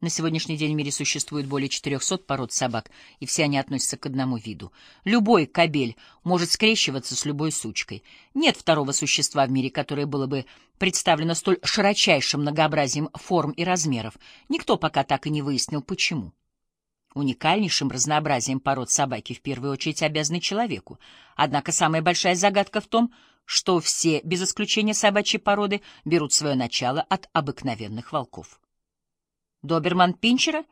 На сегодняшний день в мире существует более 400 пород собак, и все они относятся к одному виду. Любой кобель может скрещиваться с любой сучкой. Нет второго существа в мире, которое было бы представлено столь широчайшим многообразием форм и размеров. Никто пока так и не выяснил, почему. Уникальнейшим разнообразием пород собаки в первую очередь обязаны человеку. Однако самая большая загадка в том, что все, без исключения собачьей породы, берут свое начало от обыкновенных волков. Доберман-пинчера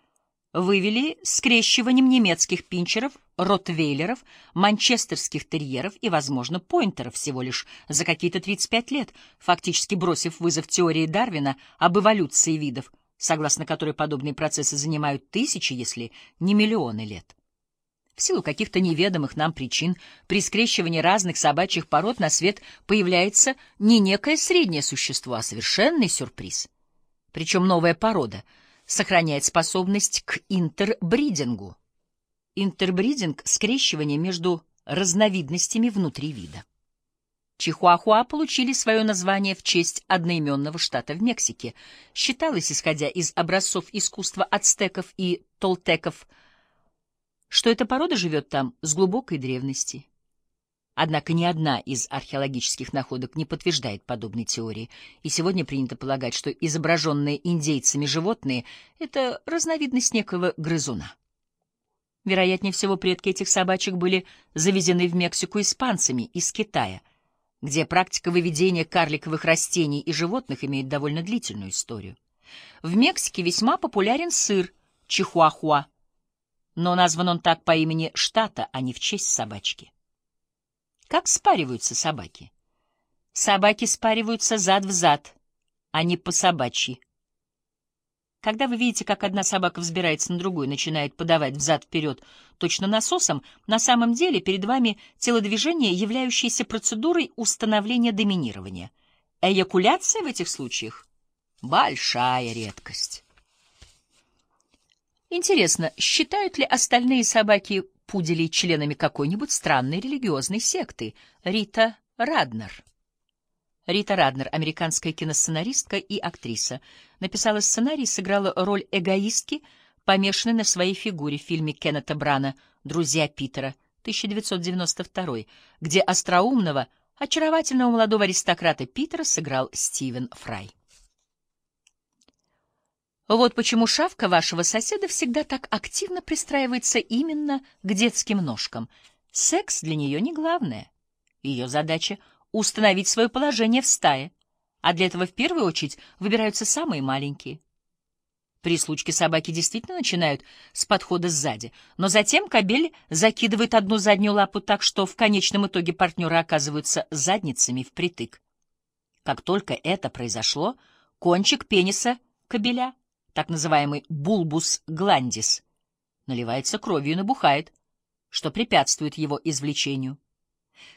вывели скрещиванием немецких пинчеров, ротвейлеров, манчестерских терьеров и, возможно, пойнтеров всего лишь за какие-то 35 лет, фактически бросив вызов теории Дарвина об эволюции видов, согласно которой подобные процессы занимают тысячи, если не миллионы лет. В силу каких-то неведомых нам причин при скрещивании разных собачьих пород на свет появляется не некое среднее существо, а совершенный сюрприз. Причем новая порода — сохраняет способность к интербридингу. Интербридинг — скрещивание между разновидностями внутри вида. Чихуахуа получили свое название в честь одноименного штата в Мексике. Считалось, исходя из образцов искусства ацтеков и толтеков, что эта порода живет там с глубокой древности. Однако ни одна из археологических находок не подтверждает подобной теории, и сегодня принято полагать, что изображенные индейцами животные — это разновидность некого грызуна. Вероятнее всего, предки этих собачек были завезены в Мексику испанцами из Китая, где практика выведения карликовых растений и животных имеет довольно длительную историю. В Мексике весьма популярен сыр чихуахуа, но назван он так по имени штата, а не в честь собачки. Как спариваются собаки? Собаки спариваются зад в зад, а не по собачьи. Когда вы видите, как одна собака взбирается на другую, начинает подавать взад-вперед точно насосом, на самом деле перед вами телодвижение, являющееся процедурой установления доминирования. Эякуляция в этих случаях — большая редкость. Интересно, считают ли остальные собаки пуделей членами какой-нибудь странной религиозной секты. Рита Раднер. Рита Раднер, американская киносценаристка и актриса, написала сценарий и сыграла роль эгоистки, помешанной на своей фигуре в фильме Кеннета Брана «Друзья Питера» 1992, где остроумного, очаровательного молодого аристократа Питера сыграл Стивен Фрай. Вот почему шавка вашего соседа всегда так активно пристраивается именно к детским ножкам. Секс для нее не главное. Ее задача — установить свое положение в стае, а для этого в первую очередь выбираются самые маленькие. При случке собаки действительно начинают с подхода сзади, но затем кобель закидывает одну заднюю лапу так, что в конечном итоге партнеры оказываются задницами впритык. Как только это произошло, кончик пениса кобеля — так называемый булбус гландис, наливается кровью и набухает, что препятствует его извлечению.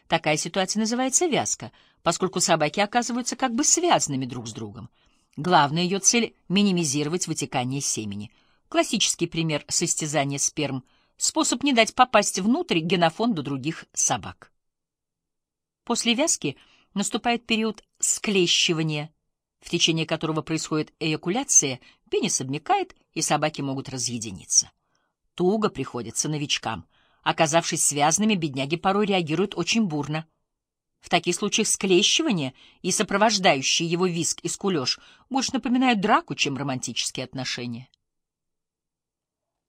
Такая ситуация называется вязка, поскольку собаки оказываются как бы связанными друг с другом. Главная ее цель — минимизировать вытекание семени. Классический пример состязания сперм — способ не дать попасть внутрь генофонду других собак. После вязки наступает период склещивания, в течение которого происходит эякуляция, пенис обмякает, и собаки могут разъединиться. Туго приходится новичкам. Оказавшись связанными, бедняги порой реагируют очень бурно. В таких случаях склещивание и сопровождающий его виск и скулеж больше напоминают драку, чем романтические отношения.